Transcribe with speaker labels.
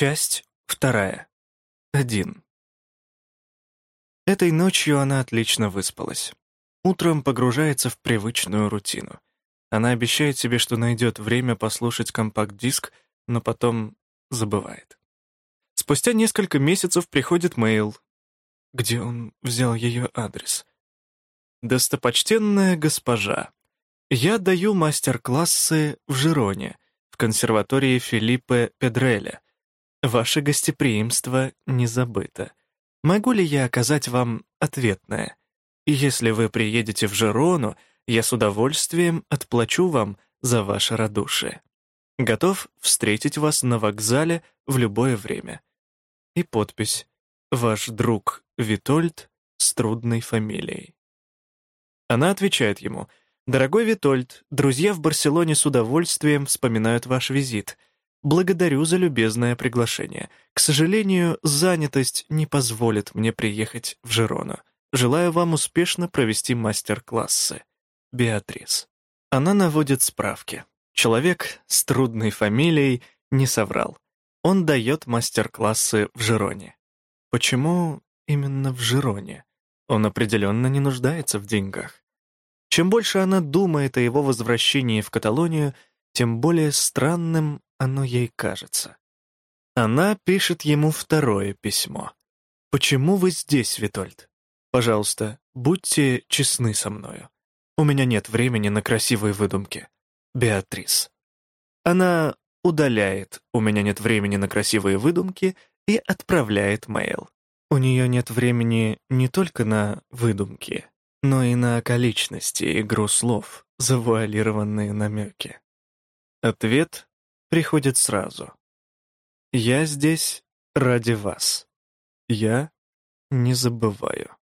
Speaker 1: Часть вторая. Один. Этой ночью она отлично выспалась. Утром погружается в привычную рутину. Она обещает себе, что найдет время послушать компакт-диск, но потом забывает. Спустя несколько месяцев приходит мейл. Где он взял ее адрес? «Достопочтенная госпожа, я даю мастер-классы в Жироне, в консерватории Филиппе Педреля. Ваше гостеприимство не забыто. Могу ли я оказать вам ответное? Если вы приедете в Жирону, я с удовольствием отплачу вам за ваше радушие. Готов встретить вас на вокзале в любое время. И подпись «Ваш друг Витольд с трудной фамилией». Она отвечает ему «Дорогой Витольд, друзья в Барселоне с удовольствием вспоминают ваш визит. Благодарю за любезное приглашение. К сожалению, занятость не позволит мне приехать в Жирону. Желаю вам успешно провести мастер-классы. Беатрис». Она наводит справки. Человек с трудной фамилией не соврал. Он дает мастер-классы в Жироне. Почему именно в Жироне? Он определенно не нуждается в деньгах. Чем больше она думает о его возвращении в Каталонию, тем более странным оно ей кажется. Она пишет ему второе письмо. «Почему вы здесь, Витольд? Пожалуйста, будьте честны со мною. У меня нет времени на красивые выдумки. Беатрис». Она удаляет «У меня нет времени на красивые выдумки» и отправляет мейл. У нее нет времени не только на выдумки, но и на околичности, игру слов, завуалированные намеки. Ответ приходит сразу. «Я здесь ради вас. Я не забываю».